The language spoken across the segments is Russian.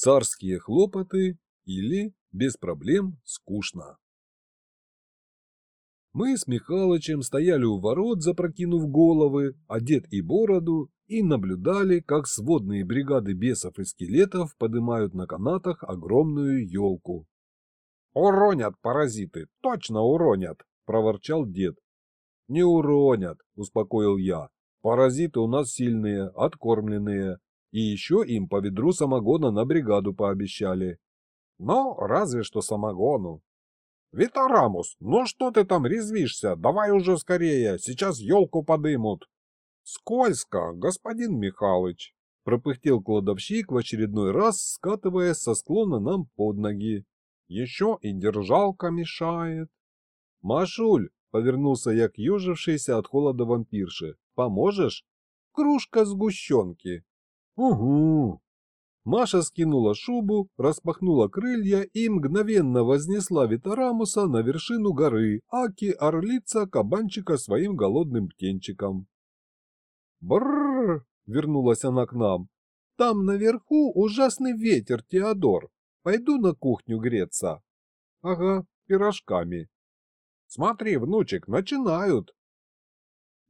Царские хлопоты или без проблем скучно. Мы с Михалычем стояли у ворот, запрокинув головы, одет и бороду, и наблюдали, как сводные бригады бесов и скелетов поднимают на канатах огромную елку. «Уронят паразиты, точно уронят!» – проворчал дед. «Не уронят», – успокоил я. «Паразиты у нас сильные, откормленные, и еще им по ведру самогона на бригаду пообещали». «Ну, разве что самогону», «Витарамус, ну что ты там резвишься? Давай уже скорее, сейчас елку подымут!» «Скользко, господин Михалыч!» – пропыхтел кладовщик в очередной раз, скатываясь со склона нам под ноги. «Еще и держалка мешает!» «Машуль!» – повернулся я к ежившейся от холода вампирше. «Поможешь?» «Кружка сгущенки!» «Угу!» Маша скинула шубу, распахнула крылья и мгновенно вознесла Витарамуса на вершину горы, аки орлица кабанчика своим голодным птенчиком. «Брррр!» — вернулась она к нам. «Там наверху ужасный ветер, Теодор. Пойду на кухню греться». «Ага, пирожками». «Смотри, внучек, начинают!»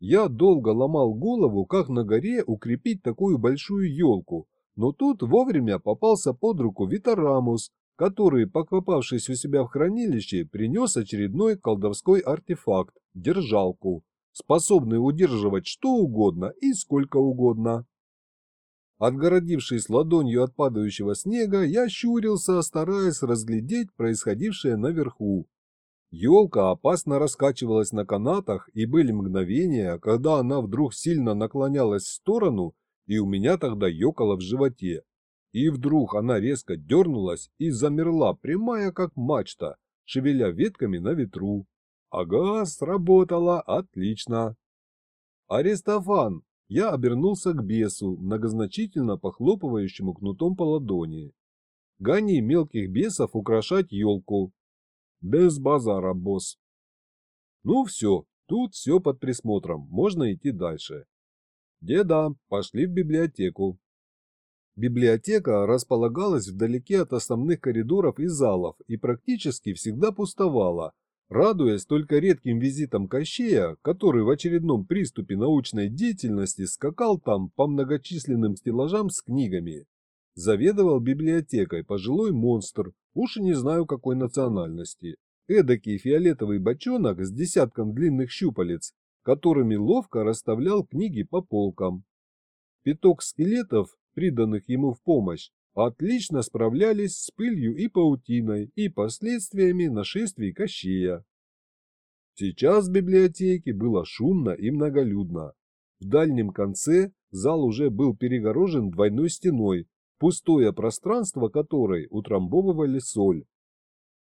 Я долго ломал голову, как на горе укрепить такую большую елку, но тут вовремя попался под руку Витарамус, который, покопавшись у себя в хранилище, принес очередной колдовской артефакт – держалку, способный удерживать что угодно и сколько угодно. Отгородившись ладонью от падающего снега, я щурился, стараясь разглядеть происходившее наверху. Елка опасно раскачивалась на канатах, и были мгновения, когда она вдруг сильно наклонялась в сторону и у меня тогда ёкало в животе. И вдруг она резко дернулась и замерла, прямая как мачта, шевеля ветками на ветру. Ага, сработало, отлично. Аристофан! Я обернулся к бесу, многозначительно похлопывающему кнутом по ладони. Гони мелких бесов украшать елку. Без базара, босс. Ну все, тут все под присмотром, можно идти дальше. Деда, пошли в библиотеку. Библиотека располагалась вдалеке от основных коридоров и залов и практически всегда пустовала, радуясь только редким визитам Кощея, который в очередном приступе научной деятельности скакал там по многочисленным стеллажам с книгами. Заведовал библиотекой пожилой монстр, уж и не знаю какой национальности. Эдакий фиолетовый бочонок с десятком длинных щупалец, которыми ловко расставлял книги по полкам. Пяток скелетов, приданных ему в помощь, отлично справлялись с пылью и паутиной и последствиями нашествий Кощея. Сейчас в библиотеке было шумно и многолюдно. В дальнем конце зал уже был перегорожен двойной стеной, пустое пространство которой утрамбовывали соль.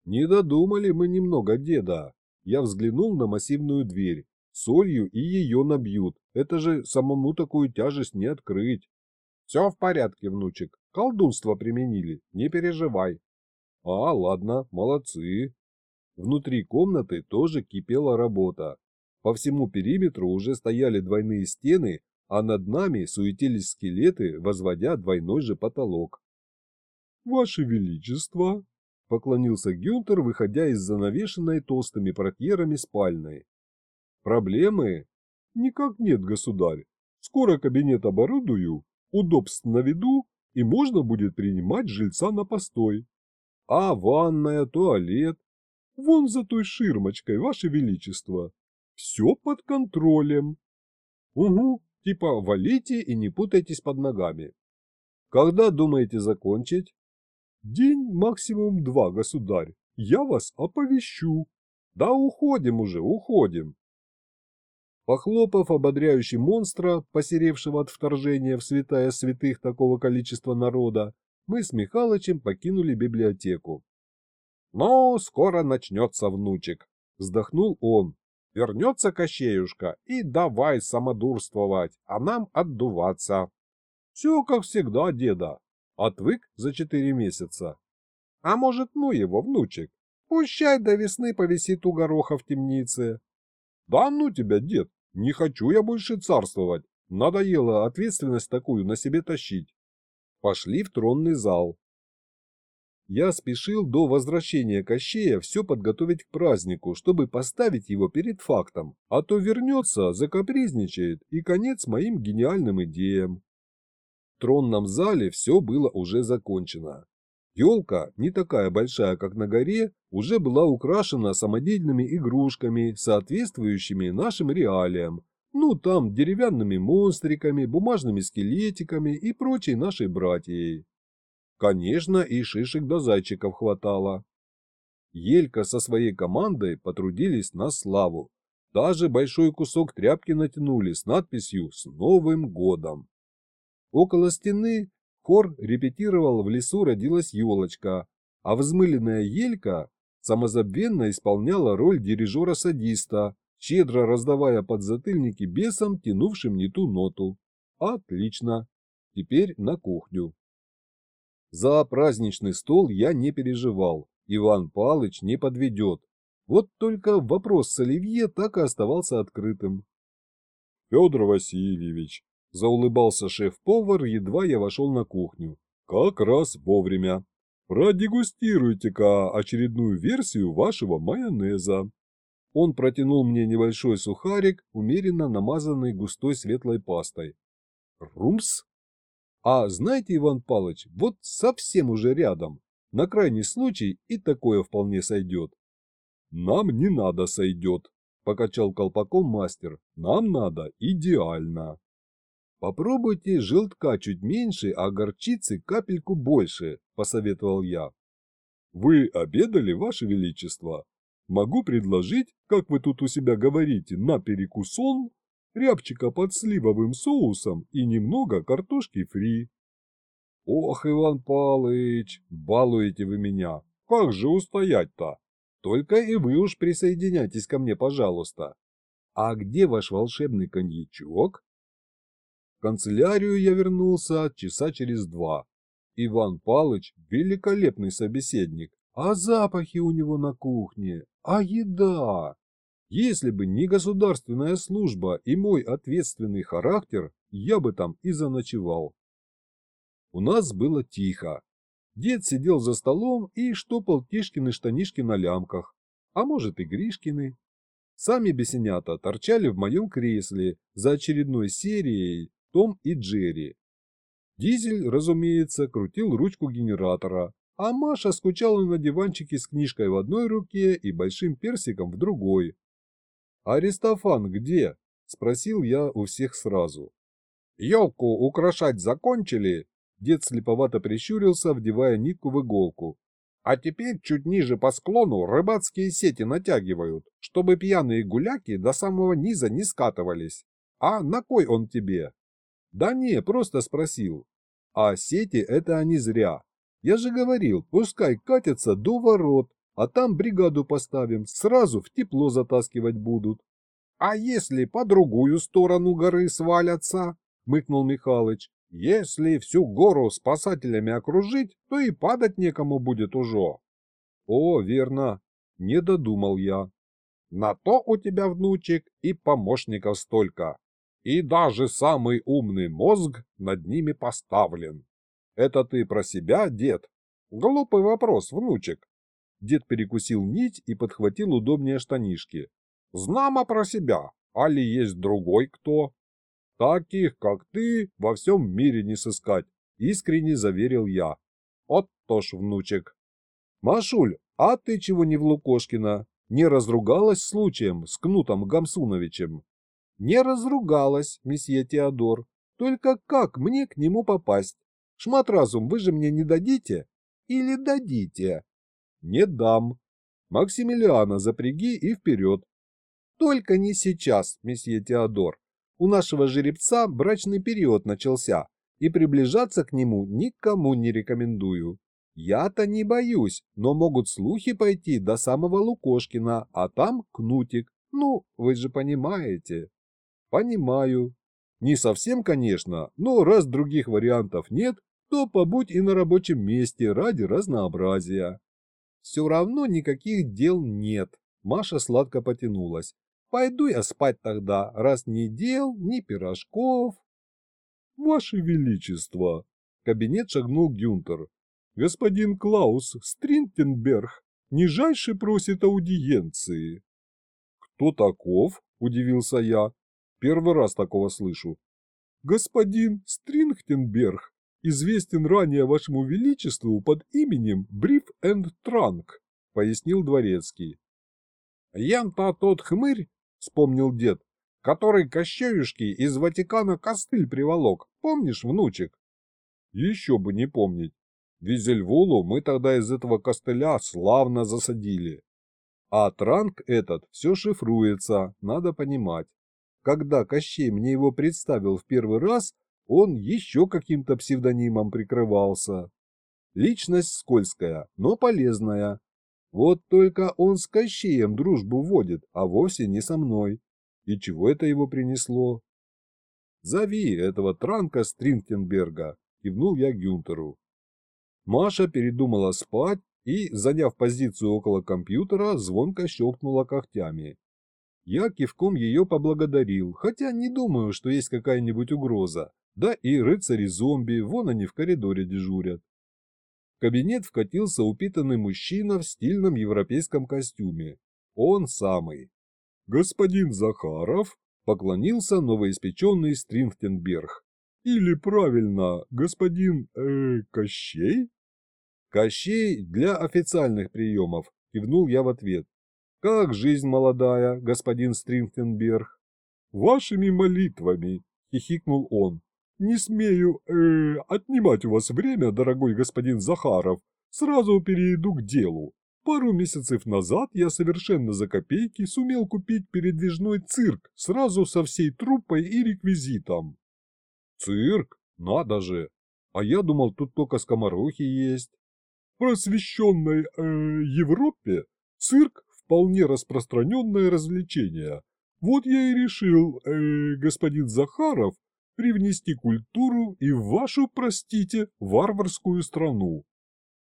Не додумали мы немного деда. Я взглянул на массивную дверь солью и ее набьют. Это же самому такую тяжесть не открыть. Все в порядке, внучек. Колдунство применили, не переживай. А, ладно, молодцы. Внутри комнаты тоже кипела работа. По всему периметру уже стояли двойные стены, а над нами суетились скелеты, возводя двойной же потолок. «Ваше Величество!» — поклонился Гюнтер, выходя из занавешенной толстыми портьерами спальной. Проблемы? Никак нет, государь. Скоро кабинет оборудую, удобств на и можно будет принимать жильца на постой. А ванная, туалет? Вон за той ширмочкой, ваше величество. Все под контролем. Угу, типа валите и не путайтесь под ногами. Когда думаете закончить? День максимум два, государь. Я вас оповещу. Да уходим уже, уходим. Похлопав ободряющий монстра, посеревшего от вторжения в святая святых такого количества народа, мы с Михалычем покинули библиотеку. «Ну, скоро начнется внучек», — вздохнул он. «Вернется Кощеюшка и давай самодурствовать, а нам отдуваться». «Все как всегда, деда. Отвык за четыре месяца». «А может, ну его, внучек? Пущай до весны повисит у гороха в темнице». «Да ну тебя, дед, не хочу я больше царствовать. Надоело ответственность такую на себе тащить. Пошли в тронный зал. Я спешил до возвращения Кощея все подготовить к празднику, чтобы поставить его перед фактом, а то вернется, закапризничает и конец моим гениальным идеям. В тронном зале все было уже закончено. Елка, не такая большая, как на горе, уже была украшена самодельными игрушками, соответствующими нашим реалиям. Ну, там деревянными монстриками, бумажными скелетиками и прочей нашей братьей. Конечно, и шишек до зайчиков хватало. Елька со своей командой потрудились на славу. Даже большой кусок тряпки натянули с надписью «С Новым годом». Около стены хор репетировал «В лесу родилась елочка», а взмыленная елька самозабвенно исполняла роль дирижера-садиста, щедро раздавая подзатыльники бесам, тянувшим не ту ноту. Отлично. Теперь на кухню. За праздничный стол я не переживал, Иван Палыч не подведет. Вот только вопрос с Оливье так и оставался открытым. Федор Васильевич, заулыбался шеф-повар, едва я вошел на кухню. Как раз вовремя. Продегустируйте-ка очередную версию вашего майонеза. Он протянул мне небольшой сухарик, умеренно намазанный густой светлой пастой. Румс? А знаете, Иван Палыч, вот совсем уже рядом. На крайний случай и такое вполне сойдет. Нам не надо сойдет, покачал колпаком мастер. Нам надо идеально. Попробуйте желтка чуть меньше, а горчицы капельку больше, посоветовал я. Вы обедали, ваше величество? Могу предложить, как вы тут у себя говорите, на перекусон рябчика под сливовым соусом и немного картошки фри. Ох, Иван Палыч, балуете вы меня. Как же устоять-то? Только и вы уж присоединяйтесь ко мне, пожалуйста. А где ваш волшебный коньячок? В канцелярию я вернулся часа через два. Иван Палыч – великолепный собеседник, а запахи у него на кухне, а еда. Если бы не государственная служба и мой ответственный характер, я бы там и заночевал. У нас было тихо. Дед сидел за столом и штопал Тишкины штанишки на лямках, а может и Гришкины. Сами бесенята торчали в моем кресле за очередной серией Том и Джерри. Дизель, разумеется, крутил ручку генератора, а Маша скучала на диванчике с книжкой в одной руке и большим персиком в другой. «Аристофан где?» – спросил я у всех сразу. «Елку украшать закончили?» Дед слеповато прищурился, вдевая нитку в иголку. «А теперь чуть ниже по склону рыбацкие сети натягивают, чтобы пьяные гуляки до самого низа не скатывались. А на кой он тебе?» «Да не, просто спросил. А сети это они зря. Я же говорил, пускай катятся до ворот, а там бригаду поставим, сразу в тепло затаскивать будут. — А если по другую сторону горы свалятся? — мыкнул Михалыч. — Если всю гору спасателями окружить, то и падать некому будет уже. — О, верно. Не додумал я. — На то у тебя, внучек, и помощников столько. И даже самый умный мозг над ними поставлен. Это ты про себя, дед? Глупый вопрос, внучек. Дед перекусил нить и подхватил удобнее штанишки. «Знамо про себя, али есть другой кто?» «Таких, как ты, во всем мире не сыскать», — искренне заверил я. «От то ж, внучек». «Машуль, а ты чего не в Лукошкина? Не разругалась случаем с Кнутом Гамсуновичем?» «Не разругалась, месье Теодор. Только как мне к нему попасть? Шмат разум вы же мне не дадите? Или дадите?» Не дам. Максимилиана запряги и вперед. Только не сейчас, месье Теодор. У нашего жеребца брачный период начался, и приближаться к нему никому не рекомендую. Я-то не боюсь, но могут слухи пойти до самого Лукошкина, а там Кнутик. Ну, вы же понимаете. Понимаю. Не совсем, конечно, но раз других вариантов нет, то побудь и на рабочем месте ради разнообразия. Все равно никаких дел нет. Маша сладко потянулась. Пойду я спать тогда, раз ни дел, ни пирожков. Ваше Величество! Кабинет шагнул Гюнтер. Господин Клаус Стринтенберг нижайше просит аудиенции. Кто таков? Удивился я. Первый раз такого слышу. Господин Стрингтенберг известен ранее вашему величеству под именем Бриф энд Транк, пояснил дворецкий. Ян-то тот хмырь, вспомнил дед, который Кощеюшки из Ватикана костыль приволок, помнишь, внучек? Еще бы не помнить. Визельвулу мы тогда из этого костыля славно засадили. А транк этот все шифруется, надо понимать. Когда Кощей мне его представил в первый раз, он еще каким-то псевдонимом прикрывался. Личность скользкая, но полезная. Вот только он с Кощеем дружбу водит, а вовсе не со мной. И чего это его принесло? «Зови этого Транка Стрингтенберга», – кивнул я Гюнтеру. Маша передумала спать и, заняв позицию около компьютера, звонко щелкнула когтями. Я кивком ее поблагодарил, хотя не думаю, что есть какая-нибудь угроза. Да и рыцари-зомби, вон они в коридоре дежурят. В кабинет вкатился упитанный мужчина в стильном европейском костюме. Он самый. «Господин Захаров?» – поклонился новоиспеченный Стрингтенберг. «Или правильно, господин, э, Кощей?» «Кощей для официальных приемов», – кивнул я в ответ. «Как жизнь молодая, господин Стрингтенберг?» «Вашими молитвами», – хихикнул он. «Не смею э, отнимать у вас время, дорогой господин Захаров. Сразу перейду к делу. Пару месяцев назад я совершенно за копейки сумел купить передвижной цирк сразу со всей труппой и реквизитом». «Цирк? Надо же! А я думал, тут только скоморохи есть» просвещенной э, Европе цирк – вполне распространенное развлечение. Вот я и решил, э, господин Захаров, привнести культуру и в вашу, простите, варварскую страну.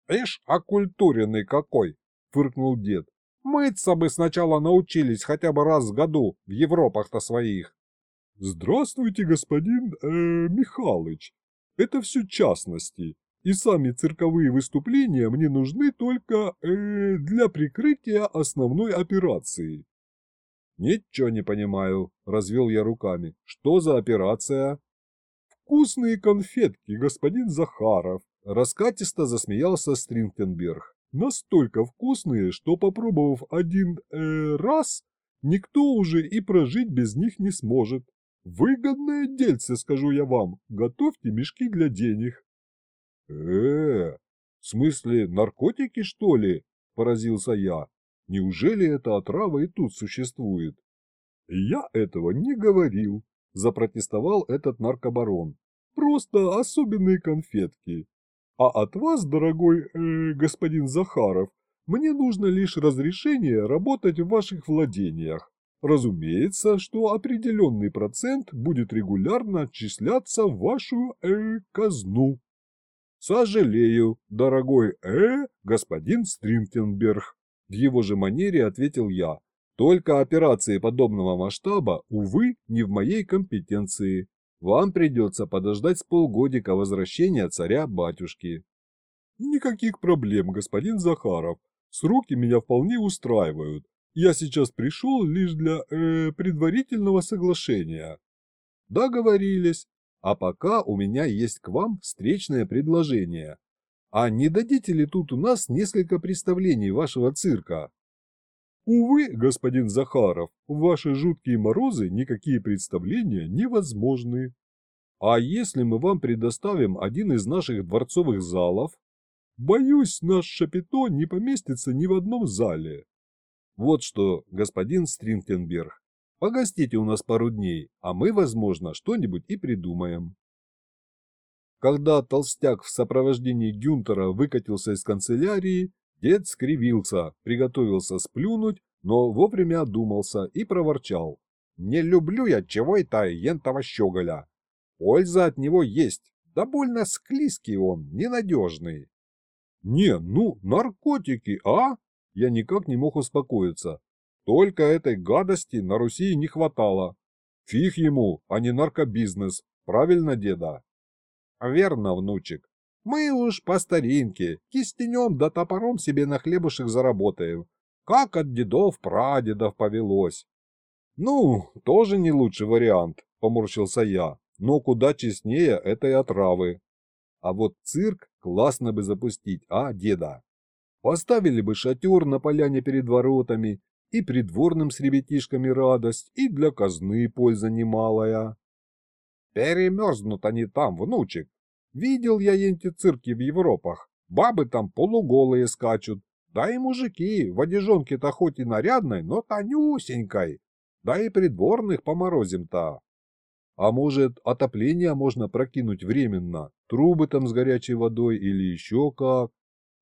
«Ишь, окультуренный какой!» – фыркнул дед. «Мыться бы сначала научились хотя бы раз в году в Европах-то своих». «Здравствуйте, господин э, Михалыч. Это все частности и сами цирковые выступления мне нужны только э, для прикрытия основной операции. Ничего не понимаю, развел я руками. Что за операция? Вкусные конфетки, господин Захаров. Раскатисто засмеялся Стрингтенберг. Настолько вкусные, что попробовав один э, раз, никто уже и прожить без них не сможет. Выгодное дельце, скажу я вам. Готовьте мешки для денег э в смысле наркотики, что ли?» – поразился я. «Неужели эта отрава и тут существует?» «Я этого не говорил», – запротестовал этот наркобарон. «Просто особенные конфетки. А от вас, дорогой э, господин Захаров, мне нужно лишь разрешение работать в ваших владениях. Разумеется, что определенный процент будет регулярно отчисляться в вашу э, казну». «Сожалею, дорогой э, господин Стрингтенберг», в его же манере ответил я. «Только операции подобного масштаба, увы, не в моей компетенции. Вам придется подождать с полгодика возвращения царя-батюшки». «Никаких проблем, господин Захаров. Сроки меня вполне устраивают. Я сейчас пришел лишь для э, предварительного соглашения». «Договорились. А пока у меня есть к вам встречное предложение. А не дадите ли тут у нас несколько представлений вашего цирка? Увы, господин Захаров, в ваши жуткие морозы никакие представления невозможны. А если мы вам предоставим один из наших дворцовых залов? Боюсь, наш шапито не поместится ни в одном зале. Вот что, господин Стрингтенберг, Погостите у нас пару дней, а мы, возможно, что-нибудь и придумаем. Когда толстяк в сопровождении Гюнтера выкатился из канцелярии, дед скривился, приготовился сплюнуть, но вовремя одумался и проворчал. «Не люблю я чего это ентого щеголя. Польза от него есть, да больно склизкий он, ненадежный». «Не, ну, наркотики, а?» Я никак не мог успокоиться. Только этой гадости на Руси не хватало. Фиг ему, а не наркобизнес. Правильно, деда? Верно, внучек. Мы уж по старинке, кистенем да топором себе на хлебушек заработаем, как от дедов-прадедов повелось. Ну, тоже не лучший вариант, поморщился я, но куда честнее этой отравы. А вот цирк классно бы запустить, а, деда? Поставили бы шатер на поляне перед воротами, и придворным с ребятишками радость, и для казны польза немалая. Перемерзнут они там, внучек. Видел я эти цирки в Европах. Бабы там полуголые скачут. Да и мужики, в одежонке-то хоть и нарядной, но тонюсенькой. Да и придворных поморозим-то. А может, отопление можно прокинуть временно? Трубы там с горячей водой или еще как?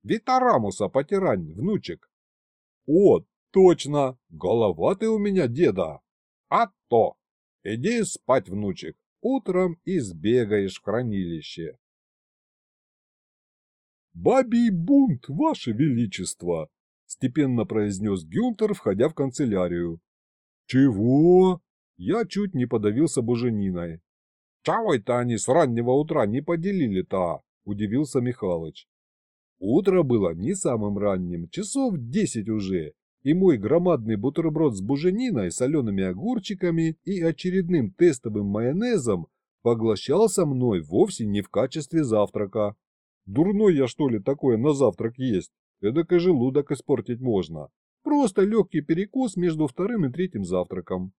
Витарамуса потирань, внучек. О, точно, голова ты у меня, деда. А то. Иди спать, внучек. Утром и сбегаешь в хранилище. «Бабий бунт, ваше величество!» – степенно произнес Гюнтер, входя в канцелярию. «Чего?» Я чуть не подавился бужениной. «Чего это они с раннего утра не поделили-то?» – удивился Михалыч. Утро было не самым ранним, часов десять уже, и мой громадный бутерброд с бужениной, солеными огурчиками и очередным тестовым майонезом поглощался мной вовсе не в качестве завтрака. Дурной я что ли такое на завтрак есть? Эдак и желудок испортить можно. Просто легкий перекус между вторым и третьим завтраком.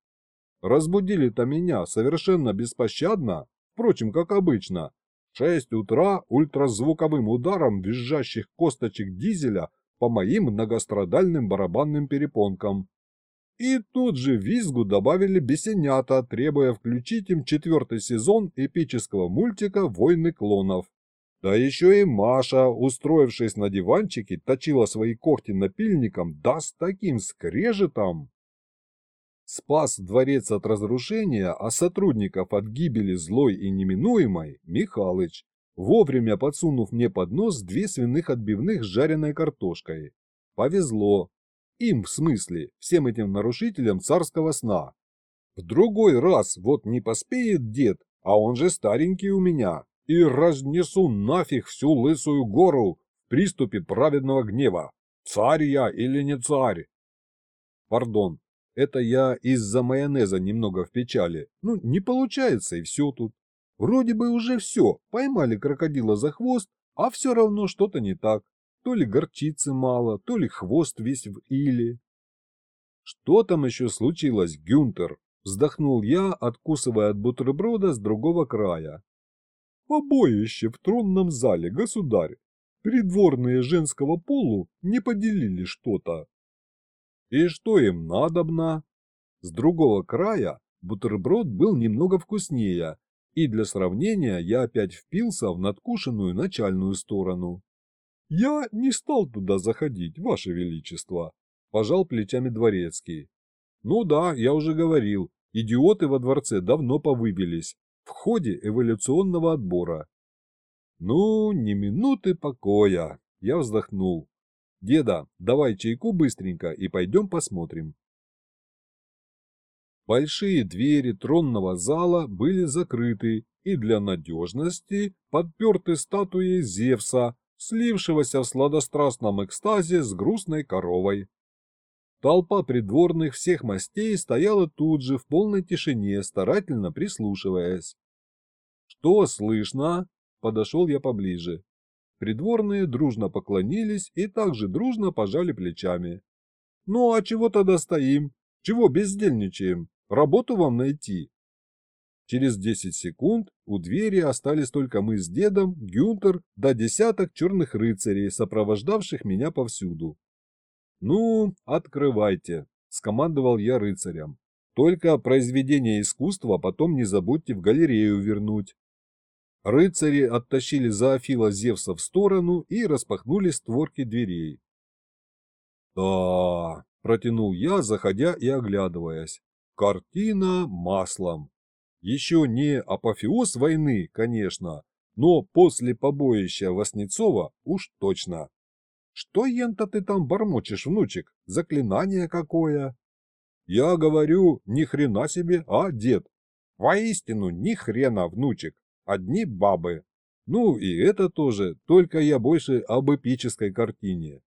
Разбудили-то меня совершенно беспощадно, впрочем, как обычно. Шесть утра ультразвуковым ударом визжащих косточек дизеля по моим многострадальным барабанным перепонкам. И тут же визгу добавили бесенята, требуя включить им четвертый сезон эпического мультика «Войны клонов». Да еще и Маша, устроившись на диванчике, точила свои когти напильником, да с таким скрежетом. Спас дворец от разрушения, а сотрудников от гибели злой и неминуемой Михалыч, вовремя подсунув мне под нос две свиных отбивных с жареной картошкой. Повезло. Им, в смысле, всем этим нарушителям царского сна. В другой раз вот не поспеет дед, а он же старенький у меня, и разнесу нафиг всю лысую гору в приступе праведного гнева. Царь я или не царь? Пардон, это я из-за майонеза немного в печали. Ну, не получается и все тут. Вроде бы уже все, поймали крокодила за хвост, а все равно что-то не так. То ли горчицы мало, то ли хвост весь в иле. Что там еще случилось, Гюнтер? Вздохнул я, откусывая от бутерброда с другого края. Побоище в тронном зале, государь. Придворные женского полу не поделили что-то. И что им надобно? С другого края бутерброд был немного вкуснее, и для сравнения я опять впился в надкушенную начальную сторону. «Я не стал туда заходить, Ваше Величество», – пожал плечами дворецкий. «Ну да, я уже говорил, идиоты во дворце давно повыбились, в ходе эволюционного отбора. Ну, ни минуты покоя, я вздохнул. Деда, давай чайку быстренько и пойдем посмотрим. Большие двери тронного зала были закрыты и для надежности подперты статуей Зевса, слившегося в сладострастном экстазе с грустной коровой. Толпа придворных всех мастей стояла тут же в полной тишине, старательно прислушиваясь. «Что слышно?» – подошел я поближе. Придворные дружно поклонились и также дружно пожали плечами. «Ну а чего тогда стоим? Чего бездельничаем? Работу вам найти?» Через десять секунд у двери остались только мы с дедом, Гюнтер да десяток черных рыцарей, сопровождавших меня повсюду. «Ну, открывайте», – скомандовал я рыцарям. «Только произведение искусства потом не забудьте в галерею вернуть». Рыцари оттащили Зоофила Зевса в сторону и распахнули створки дверей. «Да», – протянул я, заходя и оглядываясь, – «картина маслом. Еще не апофеоз войны, конечно, но после побоища Васнецова уж точно». Что ента ты там бормочешь, внучек? Заклинание какое? Я говорю, ни хрена себе, а, дед? Воистину, ни хрена, внучек. Одни бабы. Ну и это тоже, только я больше об эпической картине.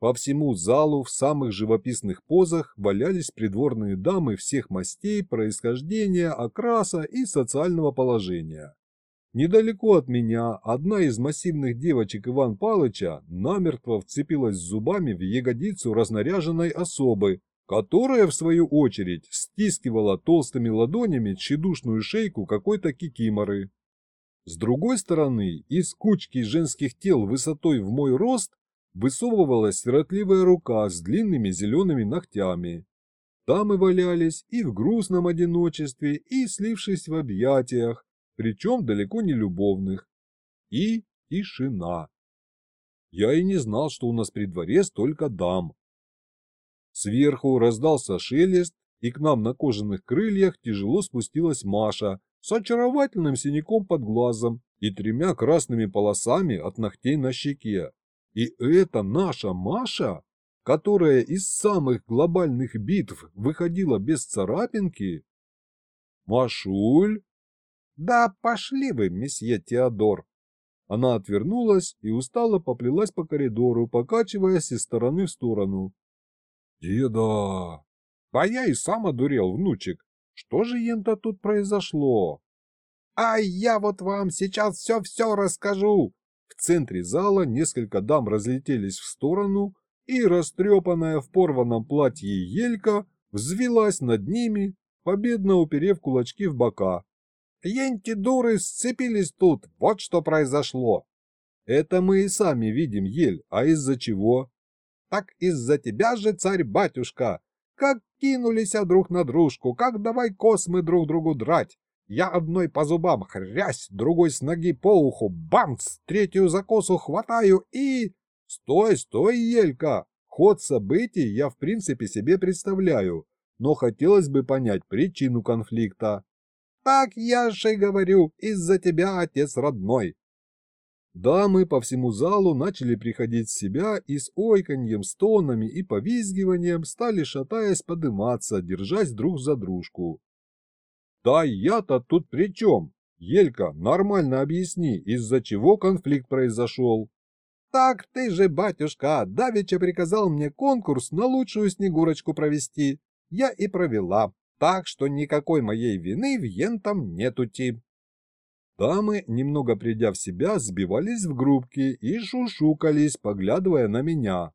По всему залу в самых живописных позах валялись придворные дамы всех мастей, происхождения, окраса и социального положения. Недалеко от меня одна из массивных девочек Иван Палыча намертво вцепилась зубами в ягодицу разнаряженной особы, которая, в свою очередь, стискивала толстыми ладонями тщедушную шейку какой-то кикиморы. С другой стороны, из кучки женских тел высотой в мой рост высовывалась сиротливая рука с длинными зелеными ногтями. Там и валялись и в грустном одиночестве, и слившись в объятиях, причем далеко не любовных. И тишина. Я и не знал, что у нас при дворе столько дам. Сверху раздался шелест, и к нам на кожаных крыльях тяжело спустилась Маша с очаровательным синяком под глазом и тремя красными полосами от ногтей на щеке. И это наша Маша, которая из самых глобальных битв выходила без царапинки? Машуль? Да пошли вы, месье Теодор. Она отвернулась и устало поплелась по коридору, покачиваясь из стороны в сторону. Деда! А я и сам одурел, внучек. Что же ента тут произошло? А я вот вам сейчас все-все расскажу, в центре зала несколько дам разлетелись в сторону, и растрепанная в порванном платье Елька взвелась над ними, победно уперев кулачки в бока. «Янти дуры сцепились тут, вот что произошло!» «Это мы и сами видим, Ель, а из-за чего?» «Так из-за тебя же, царь-батюшка! Как кинулись друг на дружку, как давай космы друг другу драть! Я одной по зубам хрясь, другой с ноги по уху, бамц, третью за косу хватаю и... Стой, стой, Елька! Ход событий я в принципе себе представляю, но хотелось бы понять причину конфликта. Так я же говорю, из-за тебя, отец родной. Дамы по всему залу начали приходить в себя и с ойканьем, стонами и повизгиванием стали, шатаясь, подыматься, держась друг за дружку. Да я-то тут при чем? Елька, нормально объясни, из-за чего конфликт произошел. Так ты же, батюшка, давеча приказал мне конкурс на лучшую снегурочку провести. Я и провела, так что никакой моей вины в ентом нетути. Дамы, немного придя в себя, сбивались в группки и шушукались, поглядывая на меня.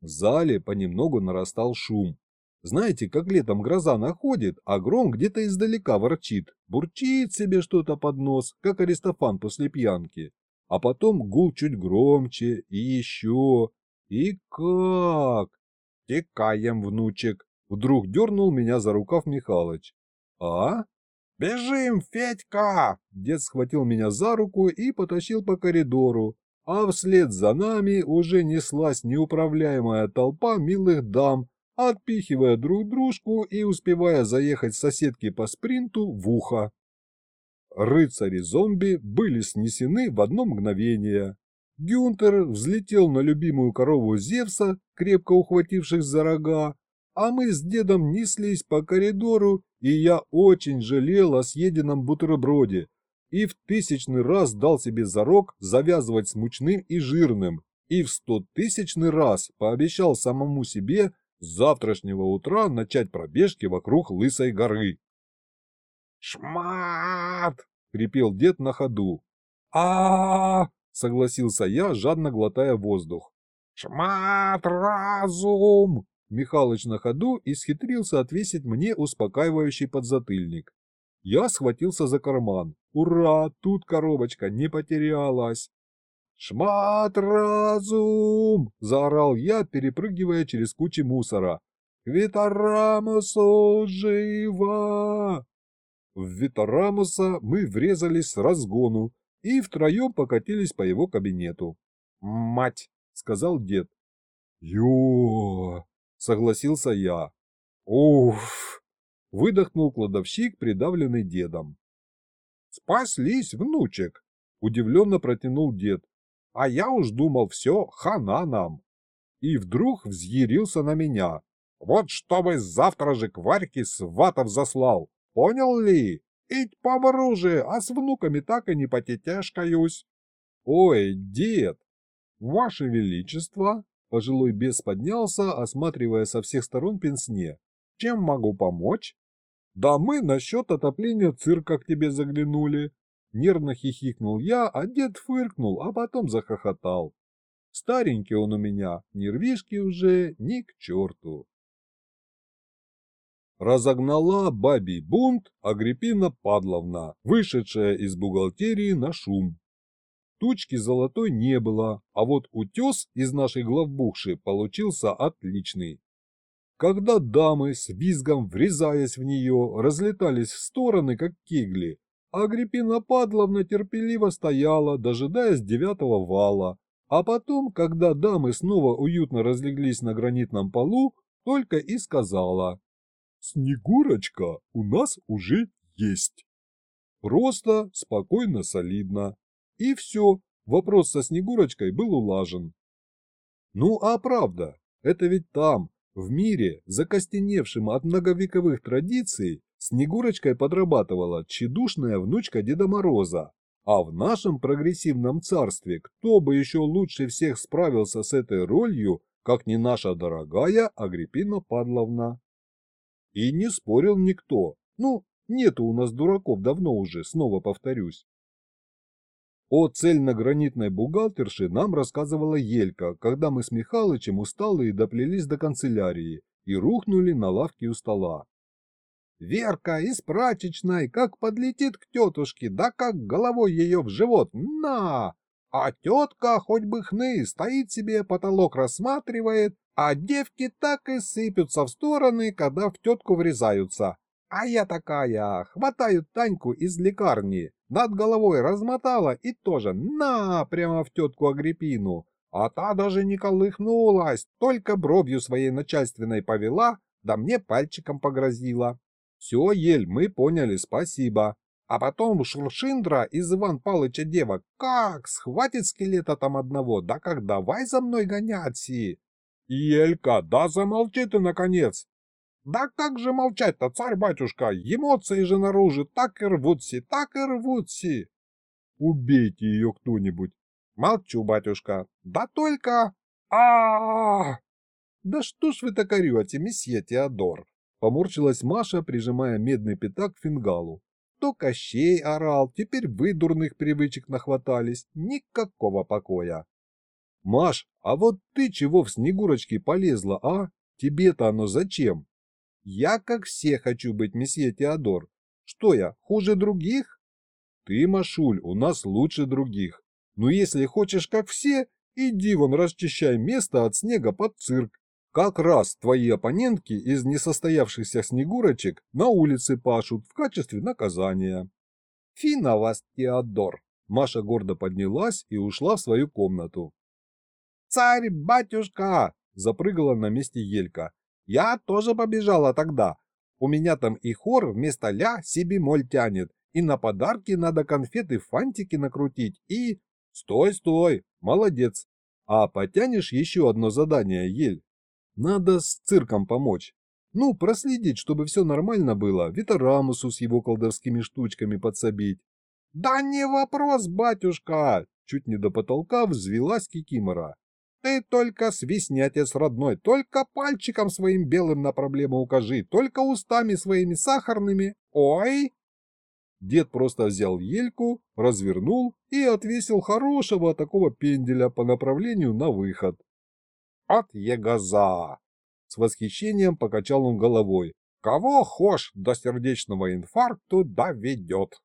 В зале понемногу нарастал шум. Знаете, как летом гроза находит, а гром где-то издалека ворчит, бурчит себе что-то под нос, как Аристофан после пьянки. А потом гул чуть громче, и еще, и как? Текаем, внучек. Вдруг дернул меня за рукав Михалыч. А? «Бежим, Федька!» Дед схватил меня за руку и потащил по коридору, а вслед за нами уже неслась неуправляемая толпа милых дам отпихивая друг дружку и успевая заехать соседке по спринту в ухо. Рыцари-зомби были снесены в одно мгновение. Гюнтер взлетел на любимую корову Зевса, крепко ухватившись за рога, а мы с дедом неслись по коридору, и я очень жалел о съеденном бутерброде и в тысячный раз дал себе зарок завязывать с мучным и жирным, и в стотысячный раз пообещал самому себе с завтрашнего утра начать пробежки вокруг Лысой горы. «Шмат!» — крепел дед на ходу. а, согласился я, жадно глотая воздух. «Шмат, разум!» Михалыч на ходу исхитрился отвесить мне успокаивающий подзатыльник. Я схватился за карман. Ура, тут коробочка не потерялась. «Шмат разум!» – заорал я, перепрыгивая через кучи мусора. «Витарамусу живо!» В Витарамуса мы врезались с разгону и втроем покатились по его кабинету. «Мать!» – сказал дед. «Ё!» – согласился я. «Уф!» – выдохнул кладовщик, придавленный дедом. «Спаслись, внучек!» – удивленно протянул дед. А я уж думал, все, хана нам. И вдруг взъярился на меня. Вот чтобы завтра же к Варьке сватов заслал, понял ли? Ить помру же, а с внуками так и не потетешкаюсь. Ой, дед! Ваше Величество! Пожилой бес поднялся, осматривая со всех сторон пенсне. Чем могу помочь? Да мы насчет отопления цирка к тебе заглянули. Нервно хихикнул я, а дед фыркнул, а потом захохотал. Старенький он у меня, нервишки уже ни к черту. Разогнала бабий бунт Агриппина Падловна, вышедшая из бухгалтерии на шум. Тучки золотой не было, а вот утес из нашей главбухши получился отличный. Когда дамы с визгом, врезаясь в нее, разлетались в стороны, как кегли, Агриппина Падловна терпеливо стояла, дожидаясь девятого вала, а потом, когда дамы снова уютно разлеглись на гранитном полу, только и сказала «Снегурочка у нас уже есть». Просто, спокойно, солидно. И все, вопрос со Снегурочкой был улажен. Ну а правда, это ведь там, в мире, закостеневшем от многовековых традиций, Снегурочкой подрабатывала тщедушная внучка Деда Мороза. А в нашем прогрессивном царстве кто бы еще лучше всех справился с этой ролью, как не наша дорогая Агриппина Падловна. И не спорил никто. Ну, нету у нас дураков давно уже, снова повторюсь. О цельногранитной бухгалтерше нам рассказывала Елька, когда мы с Михалычем усталые доплелись до канцелярии и рухнули на лавке у стола. Верка из прачечной как подлетит к тетушке, да как головой ее в живот, на! А тетка, хоть бы хны, стоит себе потолок рассматривает, а девки так и сыпятся в стороны, когда в тетку врезаются. А я такая, хватаю Таньку из лекарни, над головой размотала и тоже на прямо в тетку Агриппину. А та даже не колыхнулась, только бровью своей начальственной повела, да мне пальчиком погрозила. Все, Ель, мы поняли, спасибо. А потом Шуршиндра из Иван Палыча девок, как, схватит скелета там одного, да как давай за мной гонять си. Елька, да замолчи ты, наконец, да как же молчать-то, царь-батюшка, эмоции же наружу так и рвутся, так и рвутся. Убейте ее кто-нибудь. Молчу, батюшка. Да только... а а, -а! Да что ж вы так орете, месье Теодор? Поморщилась Маша, прижимая медный пятак к фингалу. То Кощей орал, теперь вы дурных привычек нахватались. Никакого покоя. Маш, а вот ты чего в Снегурочке полезла, а? Тебе-то оно зачем? Я как все хочу быть месье Теодор. Что я, хуже других? Ты, Машуль, у нас лучше других. Но если хочешь как все, иди вон расчищай место от снега под цирк. Как раз твои оппонентки из несостоявшихся снегурочек на улице пашут в качестве наказания. Фина вас, Теодор. Маша гордо поднялась и ушла в свою комнату. «Царь-батюшка!» – запрыгала на месте Елька. Я тоже побежала тогда. У меня там и хор вместо ля си бемоль тянет, и на подарки надо конфеты фантики накрутить, и... Стой, стой, молодец. А потянешь еще одно задание, Ель? Надо с цирком помочь. Ну, проследить, чтобы все нормально было, Витарамусу с его колдовскими штучками подсобить. Да не вопрос, батюшка! Чуть не до потолка взвелась Кикимора. Ты только свистни, отец родной, только пальчиком своим белым на проблему укажи, только устами своими сахарными. Ой!» Дед просто взял ельку, развернул и отвесил хорошего такого пенделя по направлению на выход. «От егоза!» С восхищением покачал он головой. «Кого хошь до сердечного инфаркту доведет!»